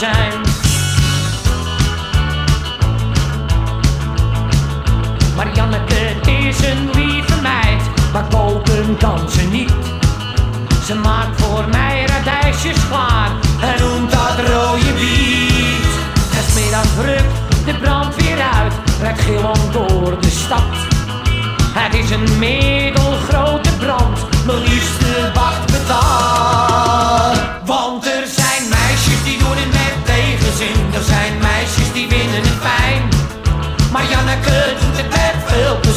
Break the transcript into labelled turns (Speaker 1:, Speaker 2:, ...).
Speaker 1: zijn. Marianneke, is een lieve meid, maar kopen kan ze niet. Ze maakt voor mij radijsjes klaar en noemt dat rode biet. Het middag rukt de brand weer uit, rijdt gillend door de stad. Het is een middelgrote brand, maar liefst zin. Er zijn meisjes die winnen het fijn. Maar Janneke doet het met veel.